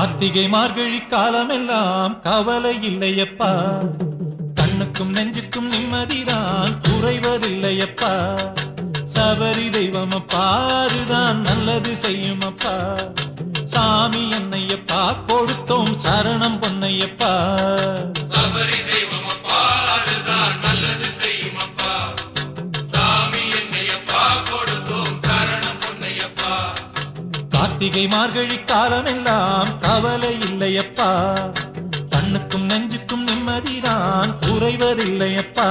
கார்த்திகை மார்கழி காலமெல்லாம் கவலை இல்லையப்பா. கண்ணுக்கும் நெஞ்சுக்கும் நிம்மதிதான் குறைவதில்லையப்பா. சபரி தெய்வம் அப்பா நல்லது செய்யும் அப்பா சாமி என்னையப்பா கொடுத்தோம் சரணம் பொன்னையப்பா. கார்த்திகை மார்கழி காலமெல்லாம் கவலை இல்லையப்பா. கண்ணுக்கும் நெஞ்சுக்கும் நிம்மதிதான். குறைவதில்லையப்பா.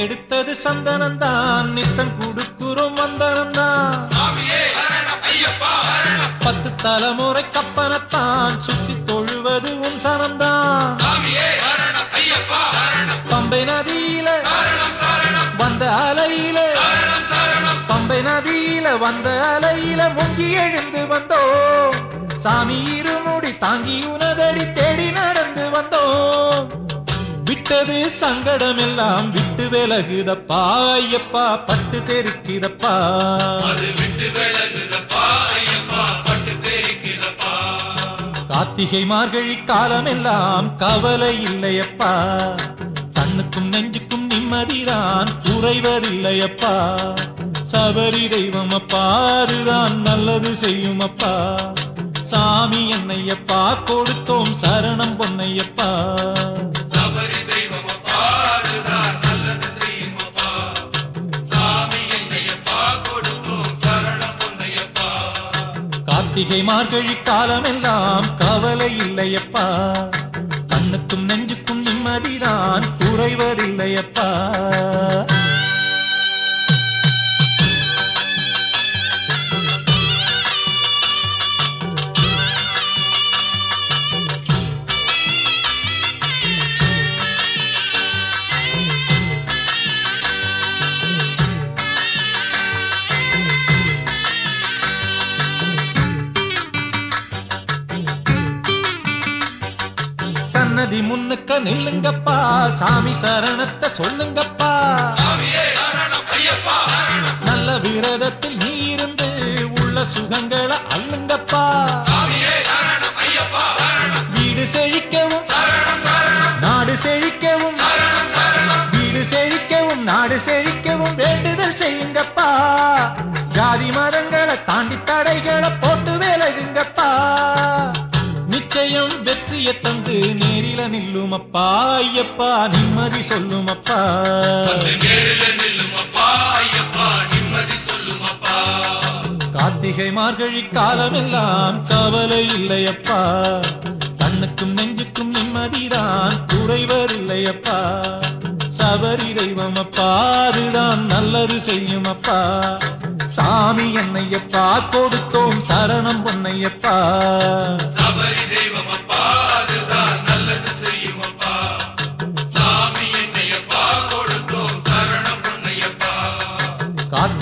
எடுத்தது சந்தனம்தான். நித்தம் குடுக்குறோம் சரணம் பத்து தலைமுறை கப்பனத்தான். சுத்தி தொழுவது உன் சரணம் பம்பை நதியில வந்த அலையில பம்பை நதியில வந்த அலையில முங்கி எழுந்து வந்தோம். சாமி இருமுடி தாங்கி உனதடி விட்டது சங்கடம் எல்லாம் விட்டு விலகுதப்பா ஐயப்பா பட்டு தெரிக்குதப்பா. கார்த்திகை மார்கழி காலமெல்லாம் கவலை இல்லையப்பா. கண்ணுக்கும் நெஞ்சுக்கும் நிம்மதிதான் குறைவதில்லையப்பா. சபரி தெய்வம் அப்பா அதுதான் நல்லது செய்யும் அப்பா சாமி என்னையப்பா கொடுத்தோம் சரணம் பொன்னையப்பா. கார்த்திகை மார்கழி காலமெல்லாம் கவலை இல்லையப்பா. கண்ணுக்கும் நெஞ்சுக்கும் நிம்மதிதான் குறைவதில்லையப்பா. சன்னதி முன்னுக்க நில்லுங்கப்பா. சாமி சரணத்தை சொல்லுங்கப்பா. நல்ல விரதத்தில் நீ இருந்து உள்ள சுகங்களை அல்லுங்கப்பா வீடு செழிக்கவும் நாடு செழிக்கவும் வீடு செழிக்கவும் நாடு செழிக்கவும் வேண்டுதல் செய்யுங்க நில்லுமப்பா ஐயப்பா நிம்மதி சொல்லுமப்பா. கார்த்திகை மார்கழி காலமெல்லாம் கவலை இல்லையப்பா. கண்ணுக்கும் நெஞ்சுக்கும் நிம்மதிதான் குறைவரில்லையப்பா சபரி தெய்வம் அப்பா அதுதான் நல்லது செய்யும் அப்பா சாமி என்னையப்பா கொடுத்தோம் சரணம் பொன்னையப்பா.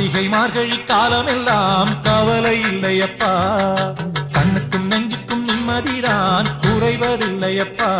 கார்த்திகை மார்கழி காலமெல்லாம் கவலை இல்லையப்பா. கண்ணுக்கும் நெஞ்சுக்கும் நிம்மதிதான் குறைவதில்லையப்பா.